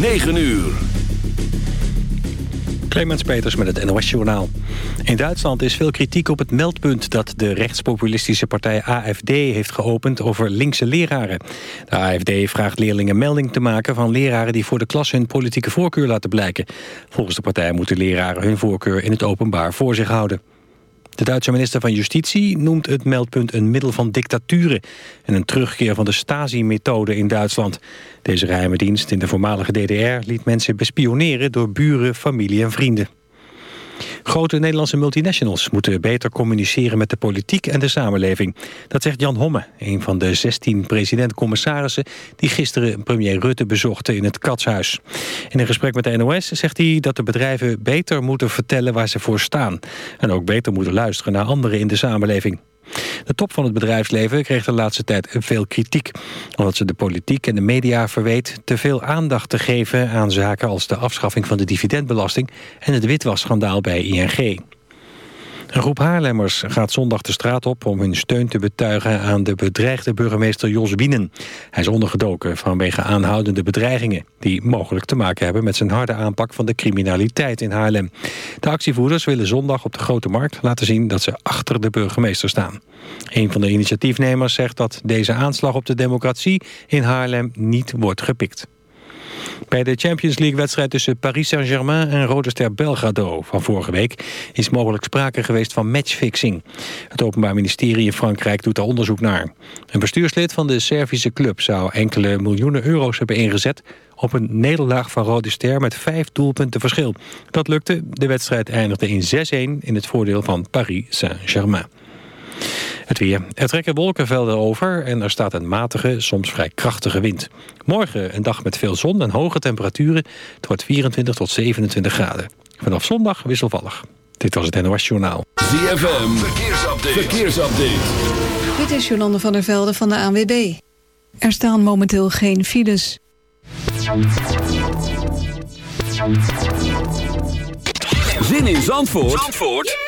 9 uur. Clemens Peters met het NOS-journaal. In Duitsland is veel kritiek op het meldpunt dat de rechtspopulistische partij AFD heeft geopend over linkse leraren. De AFD vraagt leerlingen melding te maken van leraren die voor de klas hun politieke voorkeur laten blijken. Volgens de partij moeten leraren hun voorkeur in het openbaar voor zich houden. De Duitse minister van Justitie noemt het meldpunt een middel van dictaturen... en een terugkeer van de Stasi-methode in Duitsland. Deze geheime dienst in de voormalige DDR liet mensen bespioneren... door buren, familie en vrienden. Grote Nederlandse multinationals moeten beter communiceren met de politiek en de samenleving. Dat zegt Jan Homme, een van de 16 president-commissarissen... die gisteren premier Rutte bezochten in het Katshuis. In een gesprek met de NOS zegt hij dat de bedrijven beter moeten vertellen waar ze voor staan. En ook beter moeten luisteren naar anderen in de samenleving. De top van het bedrijfsleven kreeg de laatste tijd veel kritiek... omdat ze de politiek en de media verweet te veel aandacht te geven... aan zaken als de afschaffing van de dividendbelasting... en het witwasschandaal bij ING. Een groep Haarlemmers gaat zondag de straat op om hun steun te betuigen aan de bedreigde burgemeester Jos Wienen. Hij is ondergedoken vanwege aanhoudende bedreigingen die mogelijk te maken hebben met zijn harde aanpak van de criminaliteit in Haarlem. De actievoerders willen zondag op de Grote Markt laten zien dat ze achter de burgemeester staan. Een van de initiatiefnemers zegt dat deze aanslag op de democratie in Haarlem niet wordt gepikt. Bij de Champions League-wedstrijd tussen Paris Saint-Germain en Rode Ster Belgrado van vorige week is mogelijk sprake geweest van matchfixing. Het Openbaar Ministerie in Frankrijk doet daar onderzoek naar. Een bestuurslid van de Servische club zou enkele miljoenen euro's hebben ingezet op een nederlaag van Rode met vijf doelpunten verschil. Dat lukte. De wedstrijd eindigde in 6-1 in het voordeel van Paris Saint-Germain. Het weer. Er trekken wolkenvelden over en er staat een matige, soms vrij krachtige wind. Morgen een dag met veel zon en hoge temperaturen. Het wordt 24 tot 27 graden. Vanaf zondag wisselvallig. Dit was het NOS Journaal. ZFM, verkeersupdate. verkeersupdate. Dit is Jolande van der Velde van de ANWB. Er staan momenteel geen files. Zin in Zandvoort? Zandvoort?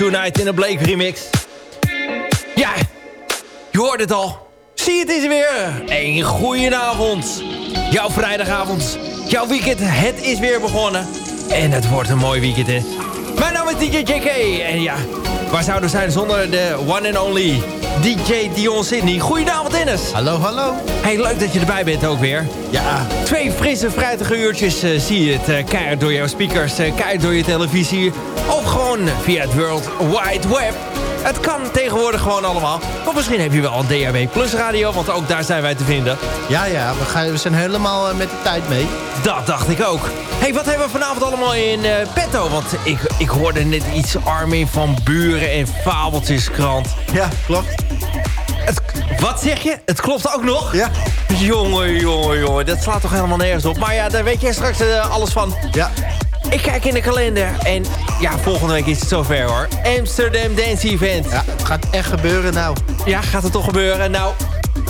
Tonight in een Blake remix. Ja, je hoort het al. Zie het is weer. Een goedenavond. Jouw vrijdagavond. Jouw weekend. Het is weer begonnen. En het wordt een mooi weekend, hè? Mijn naam is DJ JK. En ja, waar zouden we zijn zonder de one and only DJ Dion Sydney. Goedenavond Dennis. Hallo, hallo. Hey, leuk dat je erbij bent ook weer. Ja. Twee frisse, fruitige uurtjes uh, zie je het uh, keihard door jouw speakers, uh, keihard door je televisie. Of gewoon via het World Wide Web. Het kan tegenwoordig gewoon allemaal. Of misschien heb je wel een DHB Plus radio, want ook daar zijn wij te vinden. Ja, ja, we, gaan, we zijn helemaal met de tijd mee. Dat dacht ik ook. hey, wat hebben we vanavond allemaal in uh, petto? Want ik, ik hoorde net iets Armin van Buren en Fabeltjeskrant. Ja, klopt. Het, wat zeg je? Het klopt ook nog? Ja. Jongen, jongen, jongen. Dat slaat toch helemaal nergens op. Maar ja, daar weet jij straks uh, alles van. Ja. Ik kijk in de kalender en ja, volgende week is het zover hoor. Amsterdam Dance Event. Ja, het gaat echt gebeuren nou. Ja, gaat het toch gebeuren? Nou,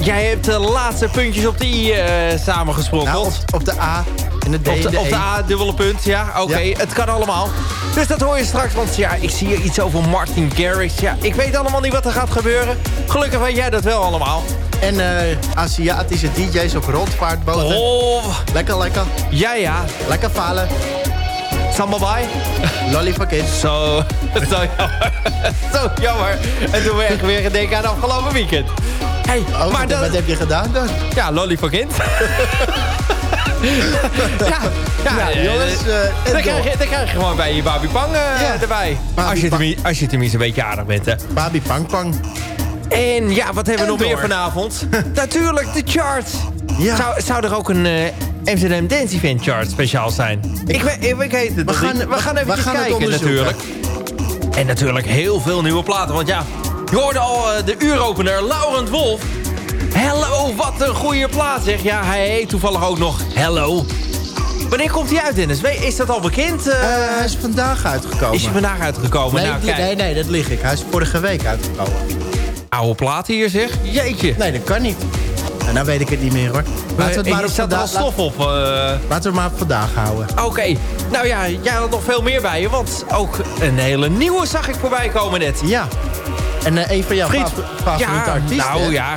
jij hebt de laatste puntjes op de i uh, samengesprokkeld. Nou, op, op, de A en de D Op de, de op de A, dubbele punt, ja. Oké, okay, ja. het kan allemaal. Dus dat hoor je straks, want ja, ik zie hier iets over Martin Garrix. Ja, ik weet allemaal niet wat er gaat gebeuren. Gelukkig weet jij dat wel allemaal. En uh, Aziatische DJ's op rondvaartboten. Oh. Lekker, lekker. Ja, ja. Lekker valen. Samba for kids. Zo, zo jammer. zo jammer. En toen weer, weer denken aan afgelopen weekend. Hey, oh, maar wat, wat heb je gedaan dan? Ja, Lolly kids. ja, ja, ja, jongens. Uh, dan, krijg je, dan krijg je gewoon bij je Babi Pang uh, ja. erbij. Babi als, je tenminste, als je tenminste een beetje aardig bent, hè. Babi Pang Pang. En ja, wat hebben we nog door. meer vanavond? Natuurlijk, de charts. Ja. Zou, zou er ook een uh, Amsterdam Dance Event Chart speciaal zijn. Ik, ik, het. We gaan, we gaan even kijken natuurlijk. En natuurlijk heel veel nieuwe platen. Want ja, je hoorde al eh, de uuropener Laurent Wolf. Hello, wat een goede plaat zeg. Ja, hij heet toevallig ook nog Hello. Wanneer komt hij uit, Dennis? Is dat al bekend? Eh, eh, hij is vandaag uitgekomen. Is hij vandaag uitgekomen? Nee, nou, nee, nee, dat lig ik. Hij is vorige week uitgekomen. Oude platen hier zeg. Jeetje. Nee, dat kan niet. Nou, nou weet ik het niet meer hoor. Laten we het maar op staat al stof op. Eh. Laten we het maar vandaag houden. Oké. Nou ja, jij had nog veel meer bij je. Want ook een hele nieuwe zag ik voorbij komen net. Ja. En uh, een van jouw Fried, favoriete ja, artiesten. Nou ja.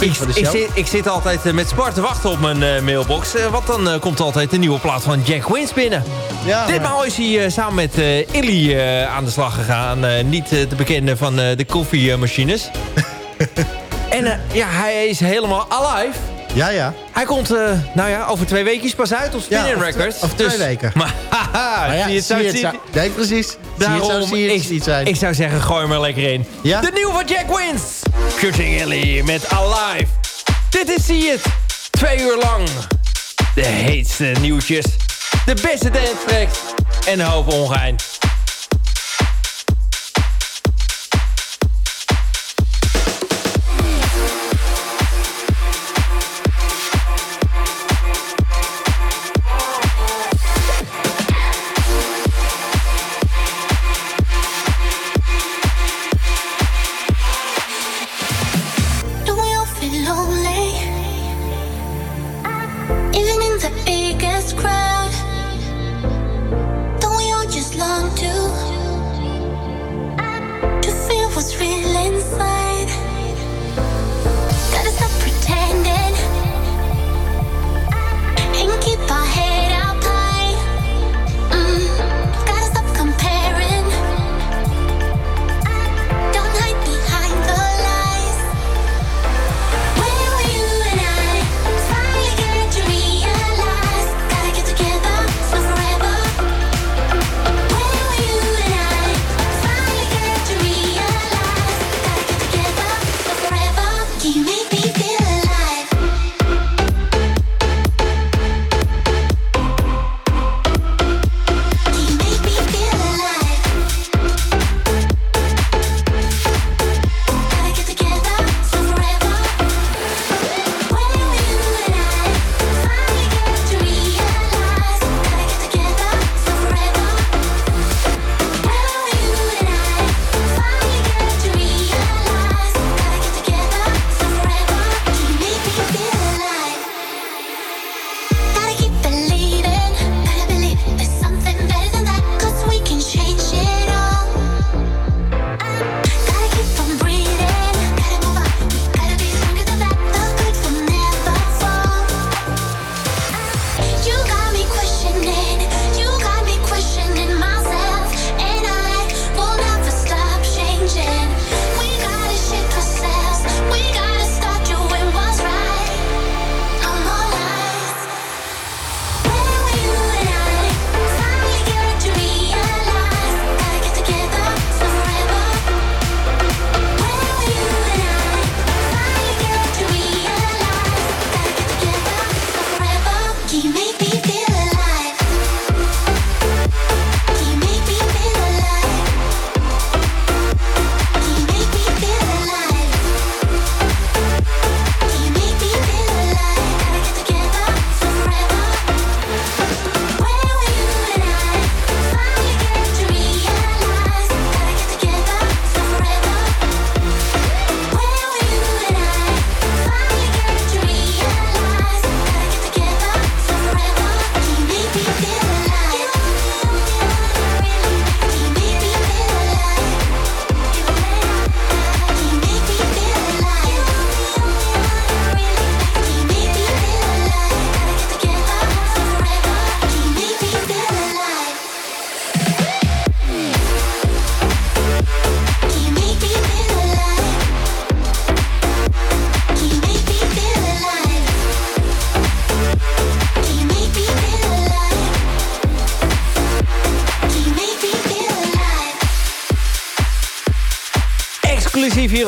Ik, zit, ik, zit, altijd eh, met Spar te wachten op mijn mailbox. Uh, want dan komt altijd een nieuwe plaat van Jack Wins binnen. Ja, Ditmaal is hij samen met Illy aan de slag gegaan. niet de bekende van de koffiemachines. En eh, ja, hij is helemaal alive. Ja, ja. Hij komt, eh, nou ja, over twee weken pas uit op Spinning ja, Records. Over twee dus- weken. Maar, haha, zie je het zo, Nee, precies. Daarom, zie het zo, ik, iets zijn. ik zou zeggen, gooi maar lekker in. Ja? De nieuwe van Jack Wins. Cutting Ellie met Alive. Dit is Zie het. Twee uur lang. De heetste nieuwtjes. De beste dance tracks. En een hoop ongein.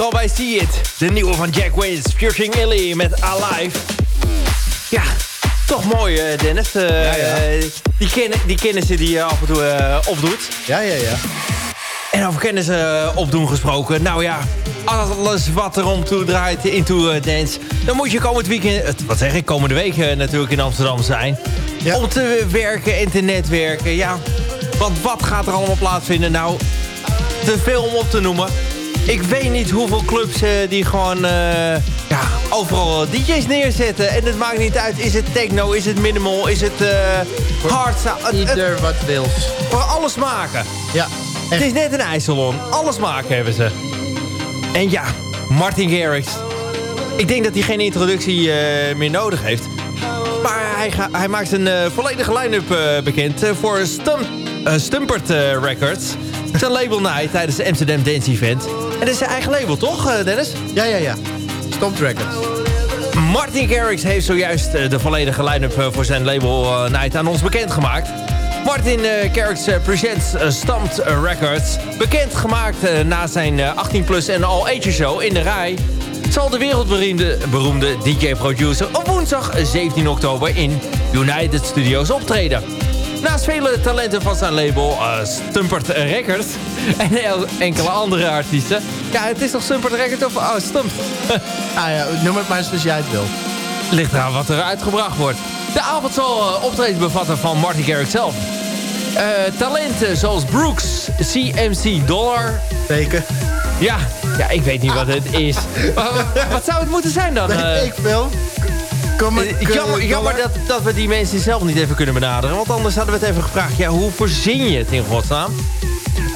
Al bij See It. De nieuwe van Jack Ways, Futuring Illy met Alive. Ja, toch mooi eh, Dennis. Eh, ja, ja. Die, kennen, die kennissen die je af en toe opdoet. Ja, ja, ja. En over kennis opdoen gesproken. Nou ja, alles wat er om toe draait into dance. Dan moet je komend weekend, wat zeg ik, komende week natuurlijk in Amsterdam zijn. Om te werken en te netwerken. Ja, want wat gaat er allemaal plaatsvinden? Nou, te veel om op te noemen. Ik weet niet hoeveel clubs uh, die gewoon uh, ja, overal DJ's neerzetten. En het maakt niet uit, is het techno, is het minimal, is het uh, hard? Ieder wat wil. Voor alles maken. Ja. Echt. Het is net een ijssalon. Alles maken hebben ze. En ja, Martin Garrix. Ik denk dat hij geen introductie meer nodig heeft. Maar hij, ga, hij maakt een volledige line-up bekend voor Stump, Stumpert Records. Zijn label night tijdens de Amsterdam Dance Event. En dat is zijn eigen label, toch, eh, Dennis? Ja, ja, ja. Stomp Records. Martin Garrix heeft zojuist eh, de volledige line-up eh, voor zijn label Night aan ons bekendgemaakt. Martin Garrix presents Stamped Records. Bekendgemaakt na zijn 18 plus en all age show in de rij... zal de wereldberoemde beroemde DJ-producer op woensdag 17 oktober in United Studios optreden. Naast vele talenten van zijn label uh, Stumpert Records en enkele andere artiesten. Ja, het is toch Stumpert Records of oh, Stump? ah ja, noem het maar zoals jij het wil. Ligt eraan wat er uitgebracht wordt. De avond zal uh, optreden bevatten van Marty Garrix zelf. Uh, talenten zoals Brooks, CMC Dollar. Teken. Ja, ja, ik weet niet wat het is. wat zou het moeten zijn dan? Ik veel. Uh, jammer, jammer dat, dat we die mensen zelf niet even kunnen benaderen. Want anders hadden we het even gevraagd. Ja, hoe verzin je het in godsnaam?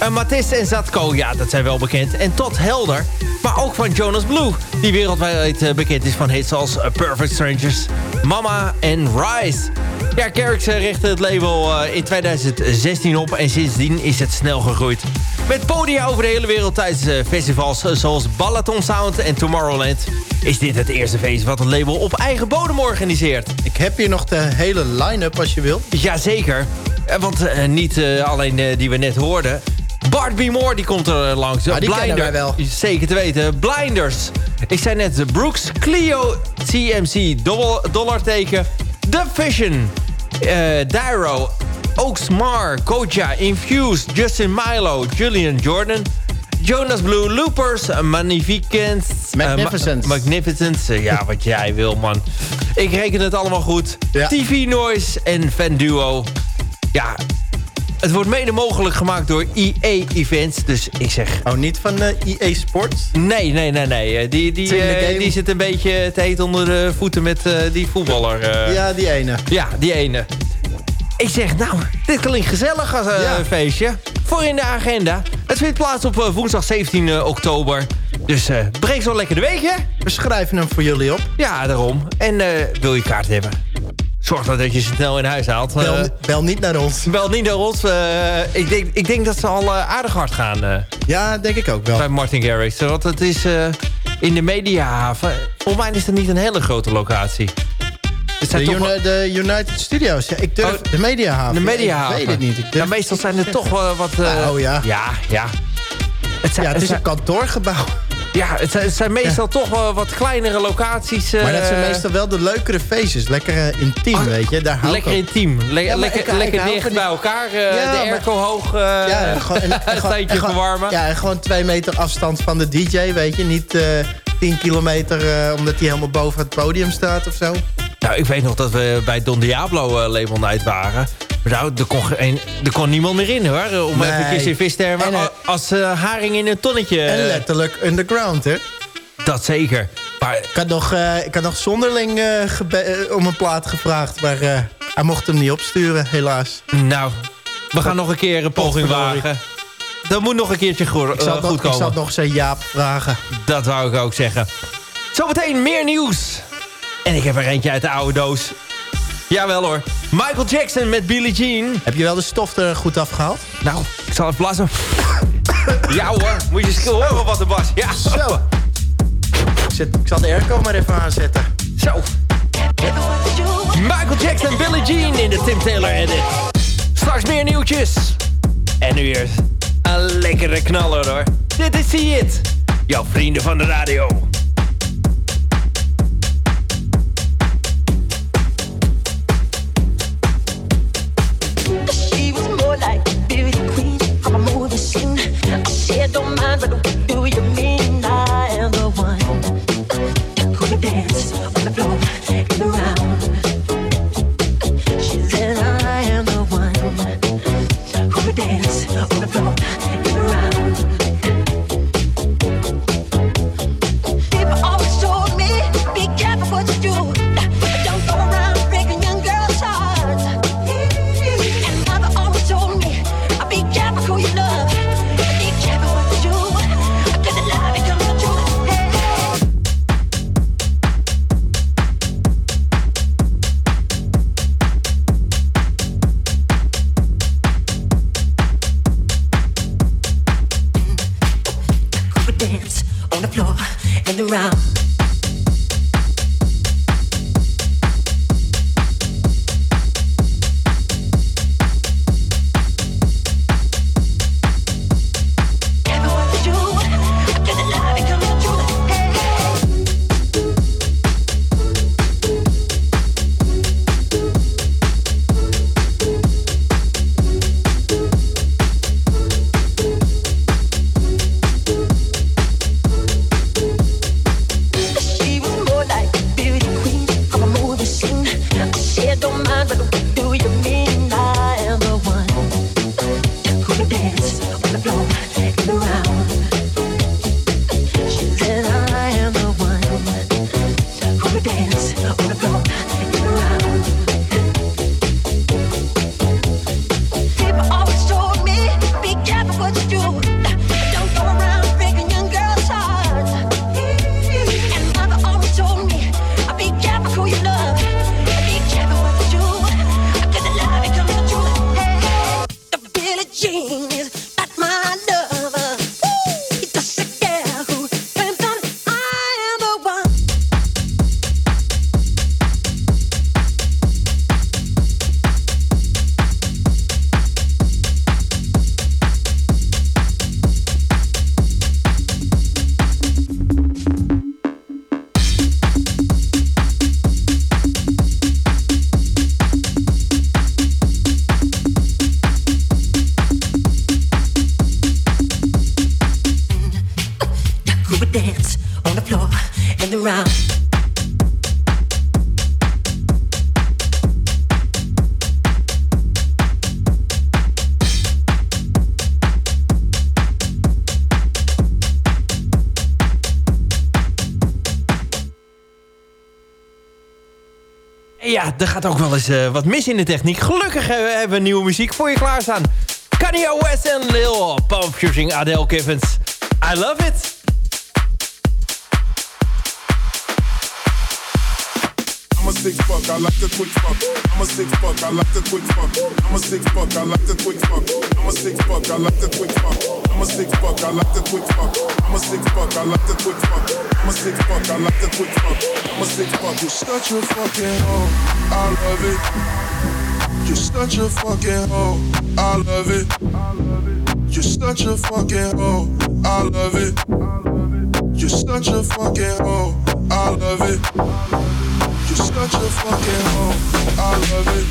Uh, Matisse en Zatko, ja, dat zijn wel bekend. En tot Helder, maar ook van Jonas Blue. Die wereldwijd uh, bekend is van hits als Perfect Strangers, Mama en Rise. Ja, Kerks richtte het label in 2016 op en sindsdien is het snel gegroeid. Met podia over de hele wereld tijdens festivals zoals Balaton Sound en Tomorrowland is dit het eerste feest wat het label op eigen bodem organiseert. Ik heb hier nog de hele line-up als je wilt. Jazeker, want uh, niet uh, alleen uh, die we net hoorden. Bart B. Moore die komt er langs. Ah, die Blinder, wel. Zeker te weten. Blinders. Ik zei net Brooks, Clio, CMC, dollarteken, The Vision, Dyro, Oaksmar, Koja, Infused, Justin Milo, Julian Jordan... Jonas Blue, Loopers, Magnificent. Magnificent. Uh, ma Magnificent, ja, wat jij wil, man. Ik reken het allemaal goed. Ja. TV Noise en Fan Duo. Ja, het wordt mede mogelijk gemaakt door EA Events. Dus ik zeg... Oh, niet van de EA Sports? Nee, nee, nee, nee. Die, die, uh, die zit een beetje te heet onder de voeten met uh, die voetballer. Ja, die ene. Ja, die ene. Ik zeg, nou, dit klinkt gezellig als een ja. feestje. Voor in de agenda. Het vindt plaats op uh, woensdag 17 uh, oktober. Dus uh, breek zo lekker de week, hè? We schrijven hem voor jullie op. Ja, daarom. En wil je kaart hebben? Zorg dan dat je ze snel in huis haalt. Bel, bel niet naar ons. Bel niet naar ons. ik, denk, ik denk dat ze al aardig hard gaan. ja, denk ik ook wel. Bij Martin Garrix. Want het is in de Mediahaven. Volgens mij is het niet een hele grote locatie. De, toch... de, United Studios. Ja, ik durf oh, de Mediahaven. De Mediahaven. Ik weet het niet. Ik durf... meestal zijn er toch wel wat... Uh, oh ja. Ja, ja. Het, zijn, ja, het is een kantoorgebouw. Ja, het zijn, het zijn meestal ja. toch wel wat kleinere locaties. Uh, maar dat zijn meestal wel de leukere feestjes. Lekker uh, intiem, oh, weet je. Daar lekker intiem. Le ja, lekker ik, lekker dicht bij elkaar. Uh, ja, de airco maar, hoog. ja, gewoon, en, en, en, verwarmen. Ja, en gewoon twee meter afstand van de DJ, weet je. Niet 10 kilometer omdat hij helemaal boven het podium staat of zo. Nou, ik weet nog dat we bij Don Diablo uh, Label Night waren. Nou, er kon, geen, er kon niemand meer in, hoor. Om nee. even in vistermen. En, uh, als uh, haring in een tonnetje. En letterlijk underground, hè? Dat zeker. Maar, ik, had nog, ik had nog zonderling om een plaat gevraagd. Maar hij mocht hem niet opsturen, helaas. Nou, we gaan nog een keer een poging wagen. Dat moet nog een keertje goed, ik zal goed komen. Ik zal nog zijn Jaap vragen. Dat wou ik ook zeggen. Zometeen meer nieuws. En ik heb er eentje uit de oude doos. Jawel hoor. Michael Jackson met Billie Jean. Heb je wel de stof er goed afgehaald? Nou, ik zal het blazen. ja hoor, moet je eens horen wat er was. Ja. Zo. Ik, zet, ik zal de airco maar even aanzetten. Zo. Michael Jackson, Billie Jean in de Tim Taylor edit. Straks meer nieuwtjes. En nu eerst een lekkere knaller hoor. Dit is See It. Jouw vrienden van de radio. Gaat ook wel eens eh, wat mis in de techniek. Gelukkig eh, hebben we nieuwe muziek voor je klaarstaan. Kanye West en Lil Pump featuring Adele Givens. I love it. I'm a six fuck, I like the quick fuck. I'm a six fuck, I like the quick fuck. I'm a six fuck, I like the quick fuck. I'm a six fuck, I like the quick fuck. I'm a six fuck, I like the quick fuck. I'm a six fuck, I like the quick fuck. I'm a six fuck, I like the quick fuck. I'm a six fuck. You're such a fucking hoe, I love it. You're such a fucking hoe, I love it. You're such a fucking hoe, I love it. You're such a fucking hoe, I love it. You're such a fucking hoe, I love it.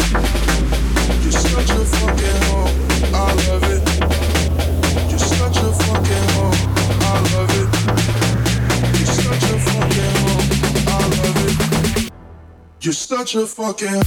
You're such a fucking hoe, I love it. You're such a fucking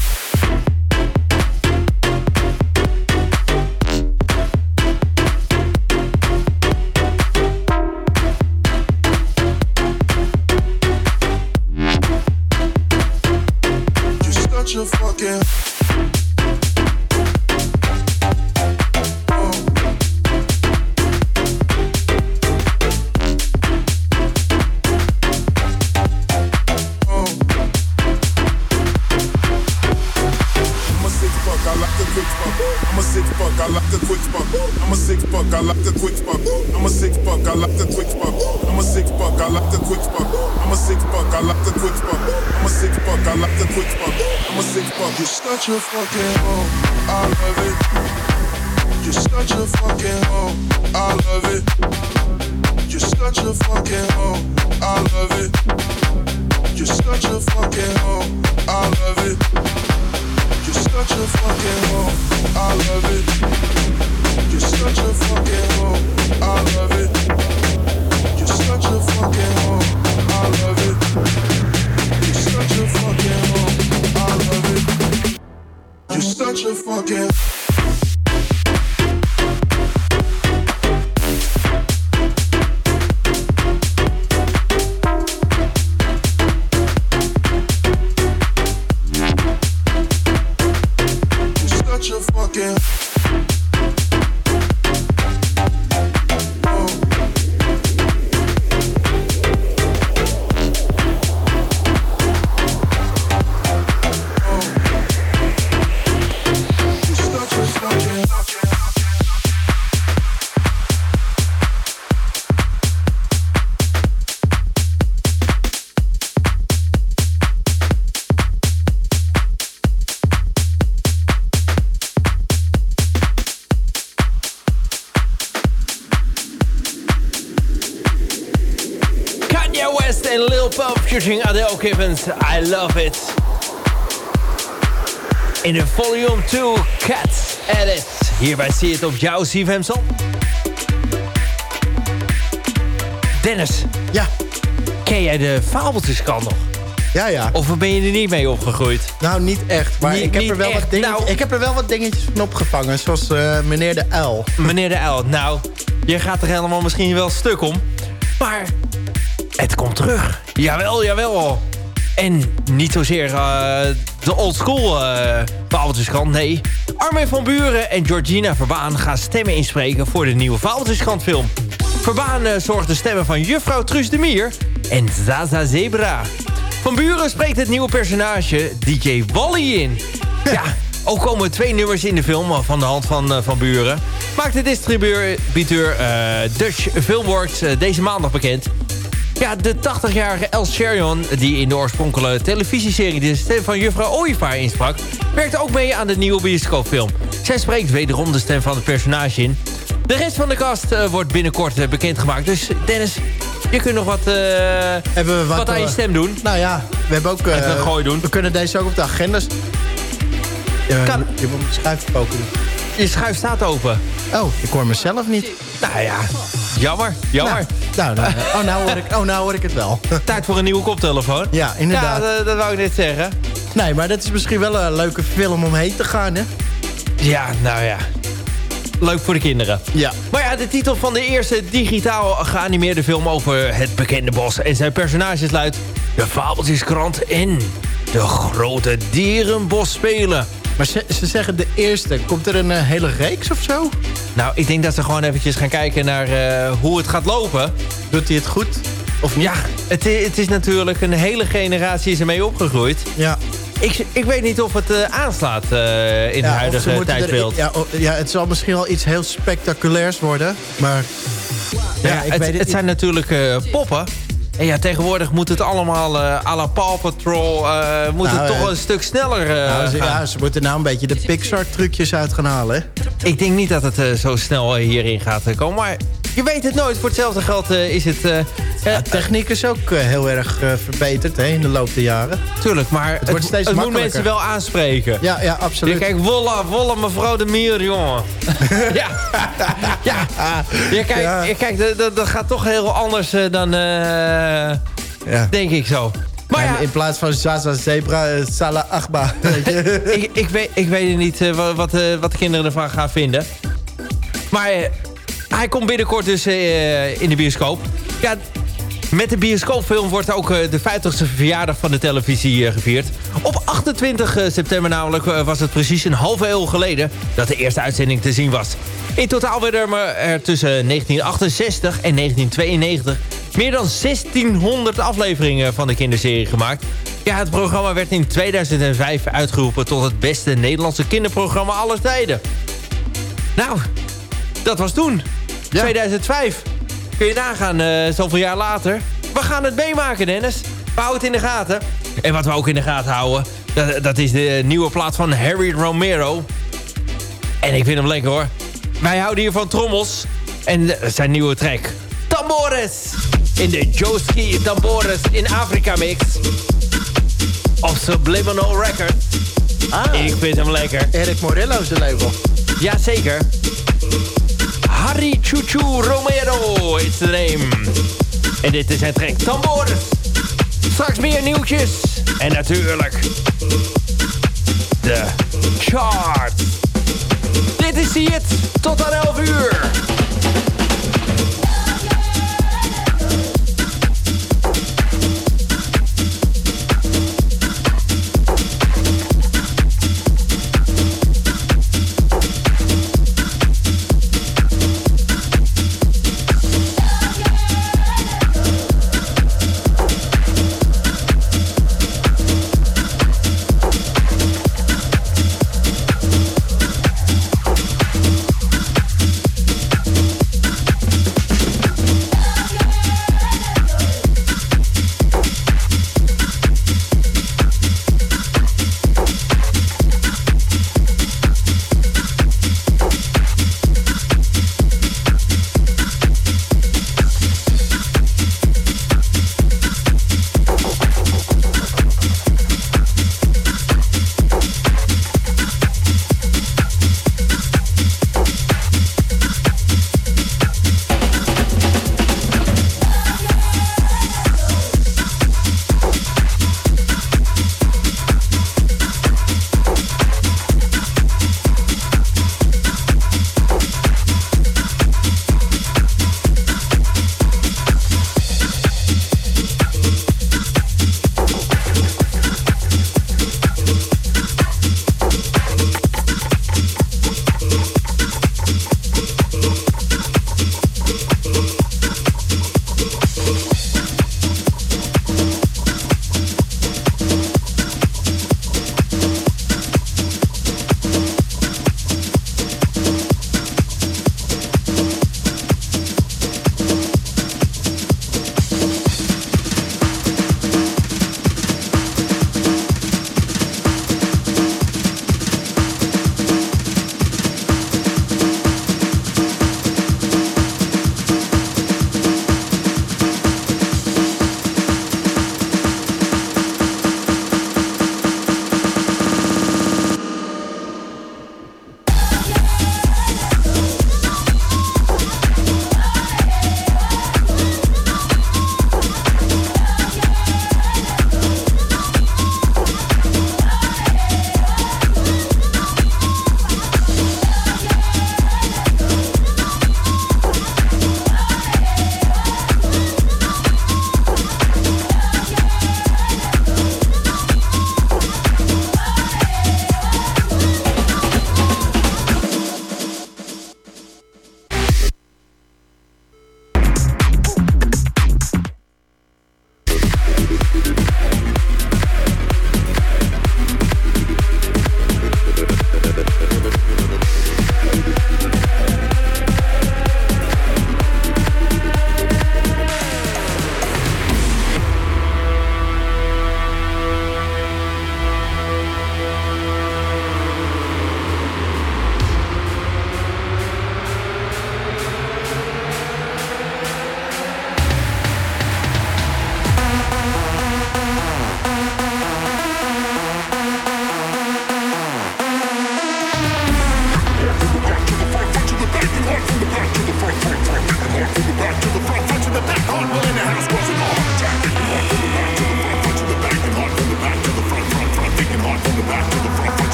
love it. In de volume 2 Cats Edit. Hierbij zie je het op jouw CFM Zon. Dennis, Ja, ken jij de fabeltjeskant nog? ja, ja. Of ben je er niet mee opgegroeid? Nou, niet echt. Maar Niet- ik, heb er wel wat dingetjes, Nou- ik heb er wel wat dingetjes van opgevangen. Zoals eh, meneer de L. Meneer de L, nou, je gaat er helemaal misschien wel stuk om. Maar het komt terug. Jawel, jawel. En niet zozeer eh, de old school uh, nee. Armin van Buren en Georgina Verbaan gaan stemmen inspreken voor de nieuwe Fabeltjeskrant film. Verbaan eh, zorgt de stemmen van juffrouw Truus de Mier en Zaza Zebra. Van Buren spreekt het nieuwe personage DJ Wally in. Ja, ook komen twee nummers in de film van de hand van Van Buren. Maakt de distributeur Dutch Filmworks deze maandag bekend. Ja, de 80-jarige El Sherion, die in de oorspronkelijke televisieserie de stem van juffrouw Ooievaar insprak, werkt ook mee aan de nieuwe bioscoopfilm. Zij spreekt wederom de stem van het personage in. De rest van de cast eh, wordt binnenkort eh, bekendgemaakt. Dus Dennis, je kunt nog wat, eh, we wat, wat, aan je stem doen. Nou ja, we hebben ook... Even een gooi doen. We kunnen deze ook op de agendas... Ja, Kan. Je moet schuif open doen. Je schuif staat open. Oh, ik hoor mezelf niet. Nou ja, jammer, jammer. Nou, nou, nou, oh, nou hoor ik, oh, nou hoor ik het wel. Tijd voor een nieuwe koptelefoon. Ja, inderdaad. Ja, dat, dat wou ik net zeggen. Nee, maar dat is misschien wel een leuke film om heen te gaan, hè? Ja, nou ja. Leuk voor de kinderen. Ja. Maar ja, de titel van de eerste digitaal geanimeerde film over het bekende bos en zijn personages luidt... De Fabeltjeskrant en de grote dierenbos spelen. Maar ze, ze zeggen de eerste. Komt er een eh, hele reeks of zo? Nou, ik denk dat ze gewoon eventjes gaan kijken naar eh, hoe het gaat lopen. Doet hij het goed? Of niet? Ja, het, het is natuurlijk een hele generatie is ermee opgegroeid. Ja. Ik, ik weet niet of het eh, aanslaat in ja, het of ze huidige moeten er- tijdsbeeld. ja, oh, ja, het zal misschien wel iets heel spectaculairs worden. Maar ja, Ja, ik het, weet het, het, zijn natuurlijk poppen. En ja, tegenwoordig moet het allemaal eh à la Paw Patrol... eh, moet Nou, het toch eh, een stuk sneller Nou, ze, gaan. ja, ze moeten nou een beetje de Pixar-trucjes uit gaan halen. Ik denk niet dat het zo snel hierin gaat komen. Maar je weet het nooit. Voor hetzelfde geld eh, is het... Ja, eh, techniek is ook heel erg verbeterd hè, in de loop der jaren. tuurlijk, maar het, wordt steeds het moet mensen wel aanspreken. Ja, ja Ja, absoluut. kijk, wolla, wolla, mevrouw de Mier, jongen. ja. ja. Ja, kijk, dat, dat, dat gaat toch heel anders dan... ja. denk ik zo. Maar ja, In plaats van Zaza Zebra, Salah Agba. je. ik, ik, weet, ik weet niet wat, wat, de kinderen ervan gaan vinden. Maar hij komt binnenkort dus eh, in de bioscoop. Ja, met de bioscoopfilm wordt ook eh, de 50ste verjaardag van de televisie eh, gevierd. Op 28 september namelijk was het precies een halve eeuw geleden... dat de eerste uitzending te zien was. In totaal werden er er tussen 1968 en 1992... meer dan 1600 afleveringen van de kinderserie gemaakt. Ja, het programma werd in 2005 uitgeroepen... tot het beste Nederlandse kinderprogramma aller tijden. Nou, dat was toen. 2005. Kun je nagaan, eh zoveel jaar later. We gaan het meemaken, Dennis. We houden het in de gaten. En wat we ook in de gaten houden... dat, dat is de nieuwe plaat van Harry Romero. En ik vind hem lekker, hoor. Wij houden hier van trommels. En zijn nieuwe track. Tambores. In de Joski Tambores in Afrika mix. Op Subliminal Records. Ah, Ik vind hem lekker. Eric Morello zijn label. Jazeker. Harry Chuchu Romero is de name. En dit is zijn track Tambores. Straks meer nieuwtjes. En natuurlijk... De charts. Dit is It. Tot aan 11 uur.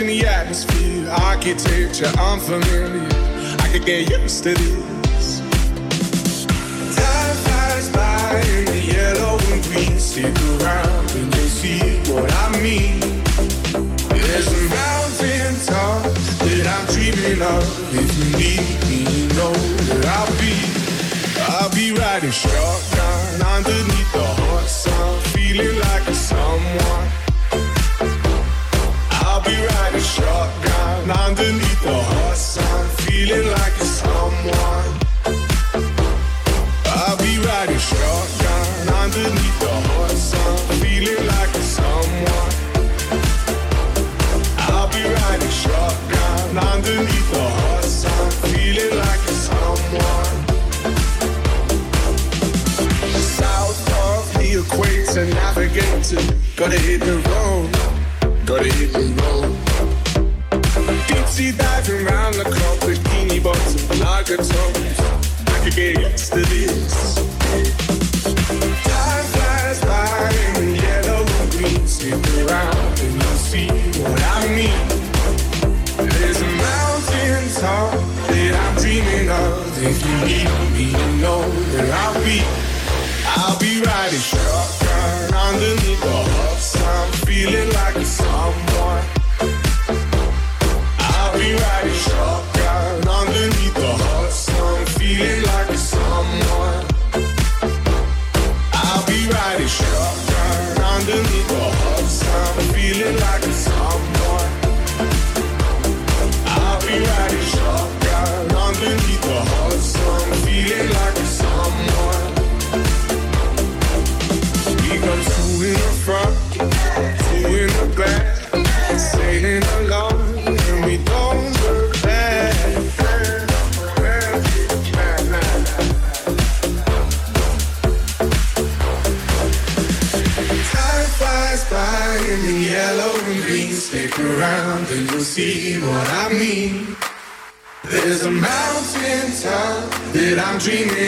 Changing the atmosphere, architecture unfamiliar. I could get used to this. Time flies by in the yellow and green. Stick around and you'll see what I mean. There's a mountain top that I'm dreaming of. If you need me, you know that I'll be. I'll be riding shotgun underneath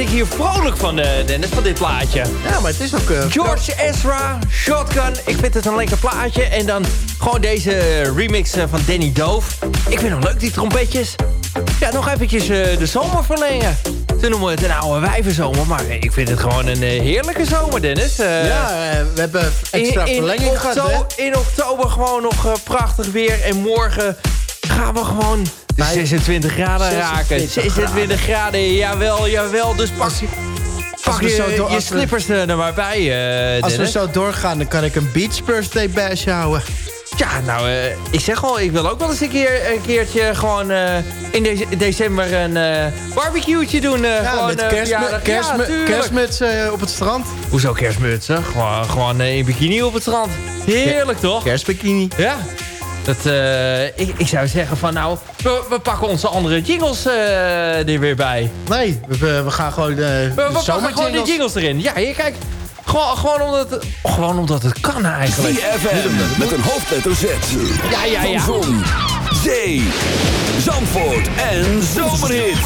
ik hier vrolijk van, eh, Dennis, van dit plaatje. Ja, maar het is ook... eh, George Ezra, Shotgun. Ik vind het een lekker plaatje. En dan gewoon deze remix eh, van Danny Doof. Ik vind hem leuk, die trompetjes. Ja, nog eventjes de zomer verlengen. Ze noemen het een oude wijvenzomer. Maar ik vind het gewoon een heerlijke zomer, Dennis. Ja, we hebben extra in, in verlenging gehad, hè? In oktober gewoon nog prachtig weer. En morgen gaan we gewoon de Nee, 26 graden 26 raken. 26 graden, jawel, jawel. Dus pak, je, pak je, door- je als we- slippers er maar bij, eh Als we zo doorgaan, dan kan ik een Beach Birthday Bash houden. Ja, nou, eh, ik zeg al, ik wil ook wel eens een, keer, een keertje gewoon eh, in de- december een eh barbecue'tje doen. Ja, gewoon, met kerstmu verjaardag. kerstmu Ja, tuurlijk. kerstmuts op het strand. Hoezo kerstmutsen? Gewoon, gewoon in bikini op het strand. Heerlijk, toch? Kerstbikini. Ja. Dat, eh, ik, ik zou zeggen van nou, we, we pakken onze andere jingles eh, er weer bij. Nee, we, we- gaan gewoon eh, We, de we pakken gewoon de jingles erin. Ja, hier kijk. Gewoon, gewoon, omdat het, gewoon omdat het kan eigenlijk. ZFM met een hoofdletter Z. Ja, ja, ja. Van Zon, Zee, Zandvoort en Zomerhits.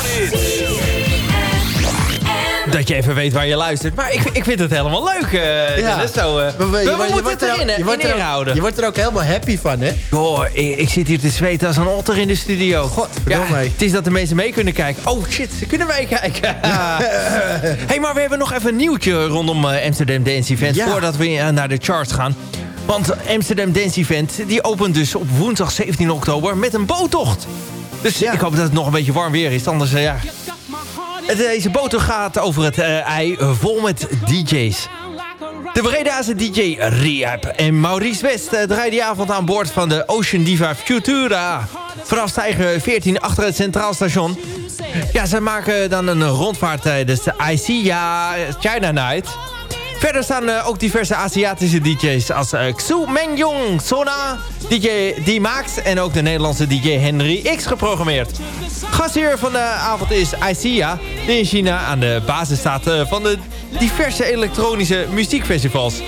Dat je even weet waar je luistert. Maar ik, ik vind het helemaal leuk, eh Ja. Dennis. Zo, eh, We- moeten het er erin, je wordt er ook- inhouden. Je wordt er ook helemaal happy van, hè? Goh, ik, ik zit hier te zweten als een otter in de studio. Godverdomme. Het is dat de mensen mee kunnen kijken. Oh shit, ze kunnen meekijken. hey, maar we hebben nog even een nieuwtje rondom eh, Amsterdam Dance Event... Ja. voordat we naar de charts gaan. Want Amsterdam Dance Event die opent dus op woensdag 17 oktober met een boottocht. Dus Ja. ik hoop dat het nog een beetje warm weer is. Anders, ja... Deze boottocht gaat over het eh, ei vol met DJ's. De Bredaanse DJ Rehab en Maurice West eh, draaien die avond aan boord van de Ocean Diva Futura. Vanaf stijger 14 achter het Centraal Station. Ja, ze maken dan een rondvaart tijdens de ICIA China Night. Verder staan eh, ook diverse Aziatische DJ's als eh, Xu Mengyong Sona, DJ D-Max en ook de Nederlandse DJ Henry X geprogrammeerd. Gastheer van de avond is ICIA, die in China aan de basis staat eh, van de diverse elektronische muziekfestivals.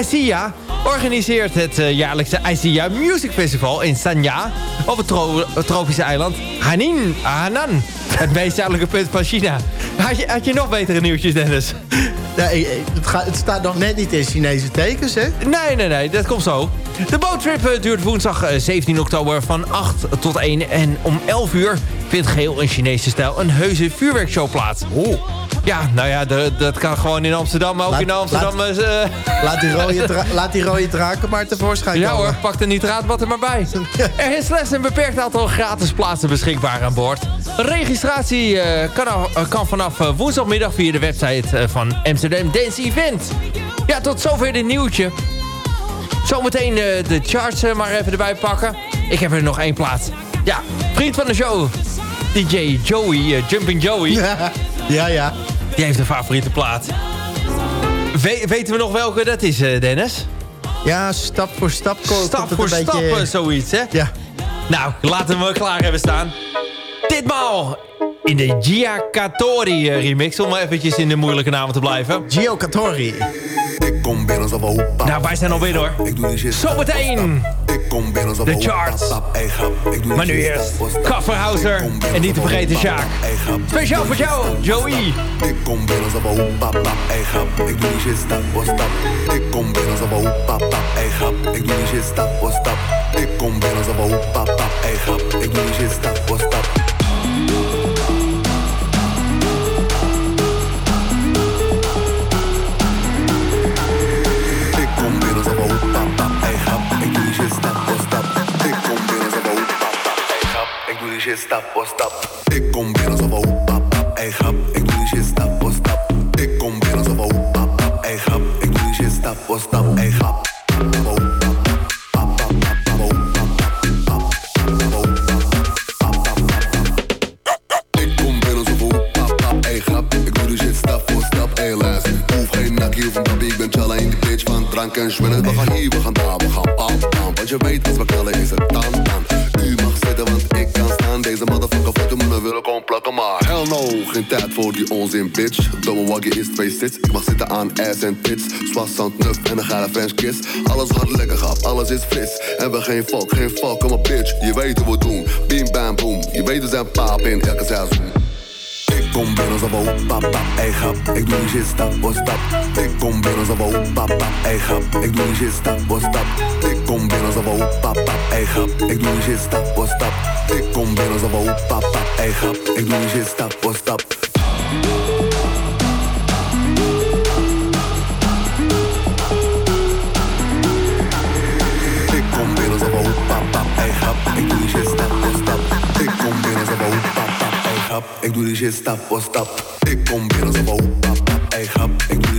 ICIA organiseert het jaarlijkse ICIA Music Festival in Sanya op het tropische eiland Hanin, Hanan, het meest zuidelijke punt van China. Had je, had je nog betere nieuwtjes, Dennis? Nee, het, gaat, het staat nog net niet in Chinese tekens, hè? Nee, nee, nee, dat komt zo. De boottrip eh, duurt woensdag eh, 17 oktober van 8 tot 1. En om 11 uur vindt geheel in Chinese stijl een heuse vuurwerkshow plaats. Oh. Ja, nou ja, de- dat kan gewoon in Amsterdam, maar ook Laat- in Amsterdam. laat- eh, Laat die rode, laat die rode draken maar tevoorschijn ja komen. hoor, pak de nitraatbad er maar bij. Er is slechts een beperkt aantal gratis plaatsen beschikbaar aan boord. Registratie eh, kan, eh, kan vanaf eh, woensdagmiddag via de website van Amsterdam Dance Event. Ja, tot zover dit nieuwtje. Zometeen de charts maar even erbij pakken. Ik heb er nog één plaats. Ja, vriend van de show. DJ Joey, Jumping Joey. Ja, ja. ja. Die heeft een favoriete plaat. We- weten we nog welke dat is, Dennis? Ja, stap voor stap Stap voor stap, beetje... zoiets, hè? Ja. Nou, laten we klaar hebben staan. Ditmaal in de Giacatori eh, remix, om maar eventjes in de moeilijke namen te blijven. Gio Katori. Ik kom binnen zo hoepa. Nou, wij zijn alweer hoor. Ik doe die shit. Zometeen Ik kom binnen zo De charts. Maar nu eerst. Kafferhauser en niet te vergeten Sjaak. Speciaal voor jou, Joey. Ik kom binnen zo van hoepa, pap, ey, grap. Ik doe die shit stap voor stap. Ik kom binnen zo van hoepa, pap, ey, grap. Ik doe die shit stap voor stap. Ik kom binnen zo van hoepa, pap, ey, grap. Ik doe die shit stap voor stap. Shit stap voor stap. Ik kom binnen zo pap, grap. Ik van hoepa, pap, ey, grap. Ik doe die shit stap voor stap, grap. Ik kom binnen zo van pap, pap, ey grap Ik doe die shit stap voor stap, ey van drank en schwinnen We gaan hier, we gaan daar, we gaan pam, pam Want je weet, als we knallen is het dan, want ik kan staan. Deze motherfucker voeten me, willen gewoon plakken Maar hell no, geen tijd voor die onzin, bitch. Domme waggie is twee sits. Ik mag zitten aan ass en tits. Swassand, nuf en een geile French kiss. Alles gaat lekker, grap, alles is fris. En we geen fuck, geen fuck, kom op bitch. Je weet hoe we doen, bim bam boom. Je weet we zijn paap in elke seizoen ik kom binnen zo van hoepa, pap, ey grap Ik doe die shit stap voor stap. Ik kom binnen zo van hoepa, pap, ey grap Ik doe die shit stap voor stap. Ik kom binnen zo van hoepa, pap, ey grap Ik doe die shit stap voor stap. Ik kom binnen zo van hoepa, pap, ey grap Ik doe die shit stap voor stap grap Ik doe die shit stap voor stap. Ik kom hoepa, pap, ey grap Ik doe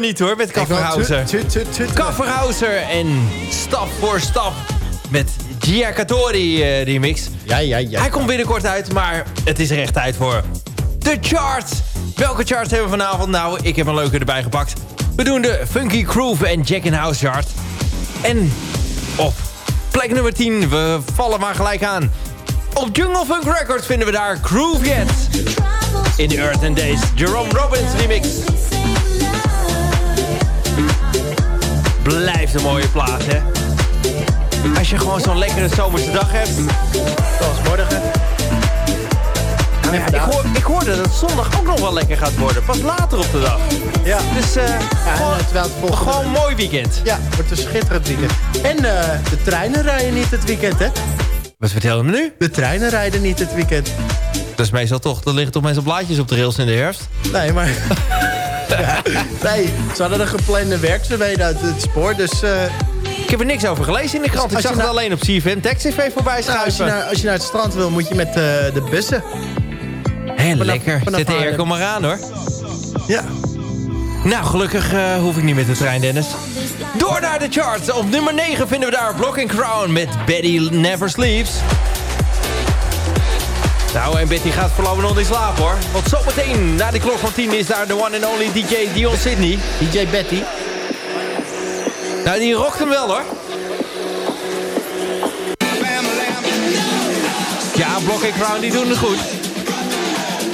we niet hoor, met Kafferhauser. Kafferhauser en stap voor stap met Giacatori eh, remix. Ja, ja, ja. Hij komt binnenkort uit, maar het is er echt tijd voor. De charts. Welke charts hebben we vanavond? Nou, ik heb een leuke erbij gepakt. We doen de Funky Groove en Jack in House chart. En op plek nummer 10, we vallen maar gelijk aan. Op Jungle Funk Records vinden we daar Groove Yet. In the Earth and Days, Jerome Robbins remix. Blijft een mooie plaat, hè? Als je gewoon zo'n lekkere zomerse dag hebt. Zoals morgen. Ja, ik, hoor, ik hoorde dat het zondag ook nog wel lekker gaat worden. Pas later op de dag. Ja. Dus eh, Ja, gewoon, terwijl het volgende... gewoon een mooi weekend. Ja, wordt een schitterend weekend. En eh, de treinen rijden niet het weekend, hè? Wat vertel je me nu? De treinen rijden niet het weekend. Dat is meestal toch. Er liggen toch meestal blaadjes op de rails in de herfst. Nee, maar... Nee, ze hadden een geplande werkzaamheden uit het spoor, dus... eh, Ik heb er niks over gelezen in de krant. Ik zag het alleen op CFM Text TV voorbij nou, als, je schuiven. naar, als je naar het strand wil, moet je met eh, de bussen. Hé, lekker. Zet de airco maar aan hoor. Ja. Nou, gelukkig eh, hoef ik niet met de trein, Dennis. Door naar de charts. Op nummer 9 vinden we daar Block and Crown met Betty Never Sleeps. Nou, en Betty gaat voorlopig nog niet slapen, hoor. Want zometeen, na de klok van 10, is daar de one and only DJ Dion Sydney. DJ Betty. Nou, die rockt hem wel, hoor. Ja, Block and Crown, die doen het goed.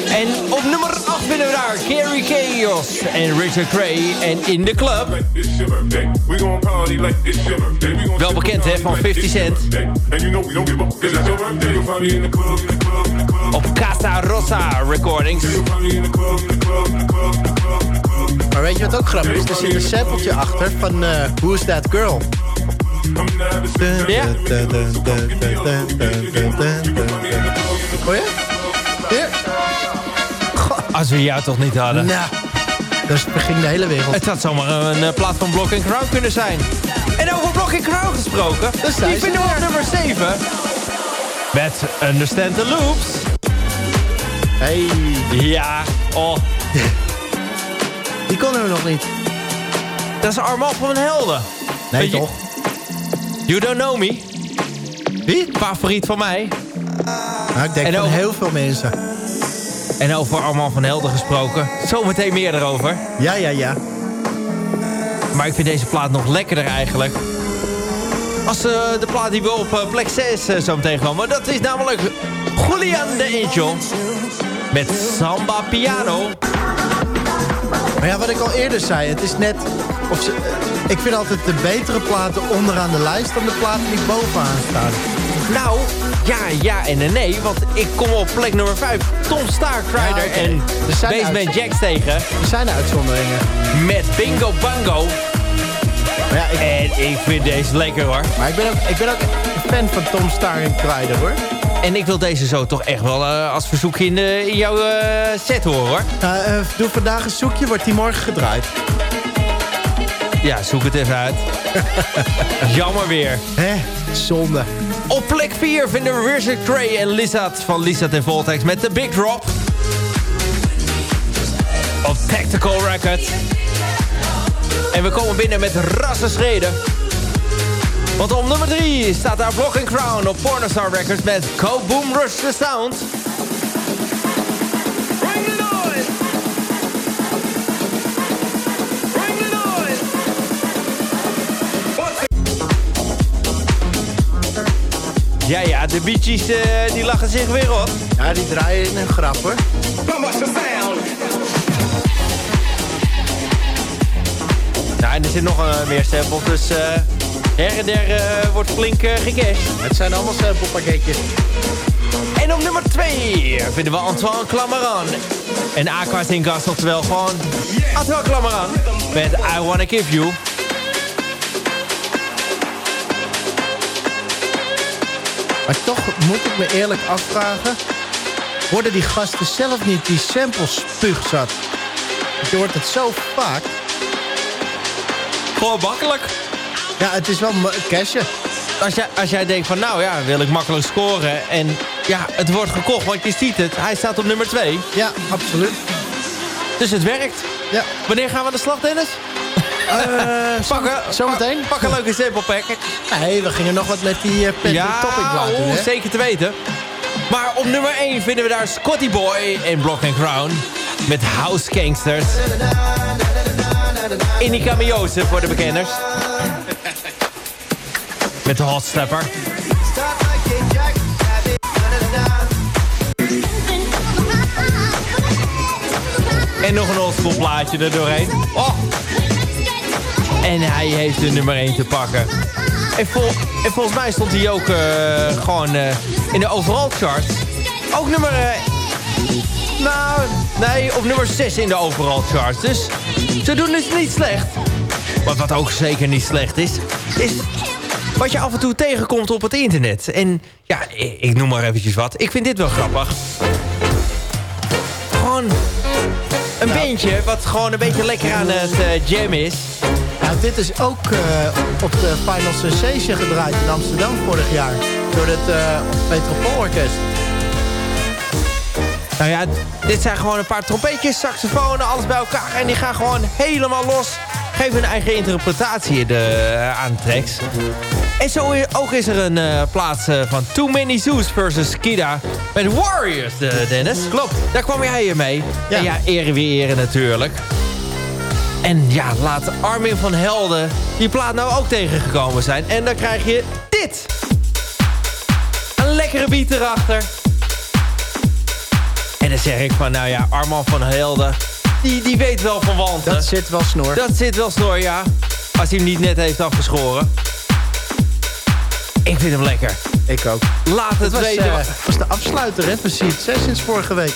En op nummer 8 vinden we daar Gary Chaos en Richard Gray en In The Club. Wel bekend, hè, van 50 Cent. Op Casa Rosa Recordings. Maar weet je wat ook grappig is? Er zit een sampletje achter van eh Who's That Girl? Ja? Hoor je? Hier? Als we jou toch niet hadden. Nou, dus beging de hele wereld. Het had zomaar een uh, plaat van Block and Crown kunnen zijn. En over Block and Crown gesproken. zijn die vinden we op weer. nummer 7. Met Understand the Loops. Hey, Ja, oh, die konden we nog niet. dat is Armand van Helden. Nee, toch? You Don't Know Me. Wie? Favoriet van mij. Nou, ik denk En heel veel mensen. En over Armand van Helden gesproken. Zometeen meer erover. Ja, ja, ja. Maar ik vind deze plaat nog lekkerder eigenlijk. Als eh, de plaat die we op eh, plek 6 eh, zo meteen komen. Dat is namelijk Julian de Angel. Met Samba Piano. Maar ja, wat ik al eerder zei, het is net... Of ze, ik vind altijd de betere platen onderaan de lijst... dan de platen die bovenaan staan. Nou, ja, ja en nee. Want ik kom op plek nummer 5. Tom Starkrider Ja, oké. en Basement uit- Jacks tegen. Er zijn uitzonderingen. Met Bingo Bango. Ja, ik, En ik vind deze lekker hoor. maar ik ben, ook, ik ben ook een fan van Tom Star en Kruider, hoor. En ik wil deze zo toch echt wel eh, als verzoekje in, de, in jouw eh, set horen hoor. Eh, doe vandaag een zoekje, wordt die morgen gedraaid. Ja, zoek het even uit. Jammer weer. Hé, zonde. Op plek 4 vinden we Richard Gray en Lizard van Lizard en Voltex met The Big Drop. Op Tactical Records. En we komen binnen met rassenschreden. Want op nummer 3 staat daar Block and Crown op Pornostar Records met Go Boom Rush the Sound. Ja, ja, de Bee Gees, eh, die lachen zich weer op. Ja, die draaien in een grap, hoor. Nou, en er zit nog een meer sample, dus eh her en der eh, wordt flink uh, gecashed. Het zijn allemaal samplepakketjes. En op nummer 2 vinden we Antoine Clamaran. En Aqua Tingas, oftewel gewoon Antoine Clamaran. Met I Wanna Give You. Maar toch moet ik me eerlijk afvragen... worden die gasten zelf niet die samples spuugzat? Je hoort het zo vaak. Gewoon makkelijk. Ja, het is wel cashen. Als jij, als jij denkt van nou ja, wil ik makkelijk scoren. En ja, het wordt gekocht, want je ziet het. Hij staat op nummer 2. Ja, absoluut. Dus het werkt. Ja. Wanneer gaan we aan de slag, Dennis? Eh, Pak, een- zometeen? Pak, een leuke sample packet. Nee, we gingen nog wat met die uh, topic laten. oeh, hè? zeker te weten. Maar op nummer 1 vinden we daar Scotty Boy en Block and Crown. Met House Gangsters. Inika Jozef voor de bekenners. Met de Hot Stepper. En nog een oldschool plaatje er doorheen. Oh. En hij heeft de nummer 1 te pakken. En, vol- en volgens mij stond hij ook eh, gewoon eh, in de overall chart. Ook nummer... eh, nou, nee, op nummer 6 in de overall chart. Dus ze doen dus niet slecht. Maar wat ook zeker niet slecht is... is wat je af en toe tegenkomt op het internet. En ja, ik, noem maar eventjes wat. Ik vind dit wel grappig. Gewoon een bandje wat gewoon een beetje lekker aan het eh, jam is. Nou, dit is ook eh, op de Final Sensation gedraaid in Amsterdam vorig jaar. Door het uh, Metropoolorkest. Nou ja, dit zijn gewoon een paar trompetjes, saxofonen, alles bij elkaar. En die gaan gewoon helemaal los. Geven hun eigen interpretatie de, eh, aan tracks. En zo ook is er een eh, plaats eh, van Too Many Zoos versus Kida met Warriors, Dennis. Klopt, daar kwam jij hier mee. Ja. En ja, ere weer ere natuurlijk. En ja, laat Armin van Helden die plaat nou ook tegengekomen zijn. En dan krijg je dit. Een lekkere beat erachter. En dan zeg ik van, nou ja, Arman van Helden, die, die weet wel van wanten. Dat zit wel snor. Dat zit wel snor, ja. Als hij hem niet net heeft afgeschoren. Ik vind hem lekker. Ik ook. Laat het was, weten. eh, was de afsluiter, hè, 6 sinds vorige week.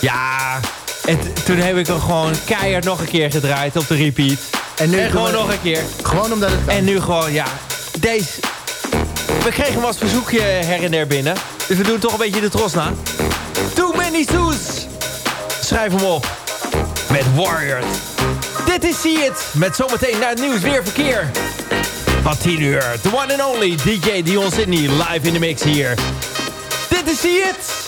Ja, en toen heb ik hem gewoon keihard nog een keer gedraaid op de repeat. En nu En gewoon we- nog een keer. Gewoon omdat het kan. En nu gewoon, ja, deze... We kregen hem als verzoekje her en der binnen. Dus we doen toch een beetje de tros na. Too many Soos. Schrijf hem op. Met Warriors. Dit is See It. Met zometeen naar het nieuws weer verkeer. Van 10 uur. The one and only DJ Dion Sydney live in de mix hier. Dit is See It.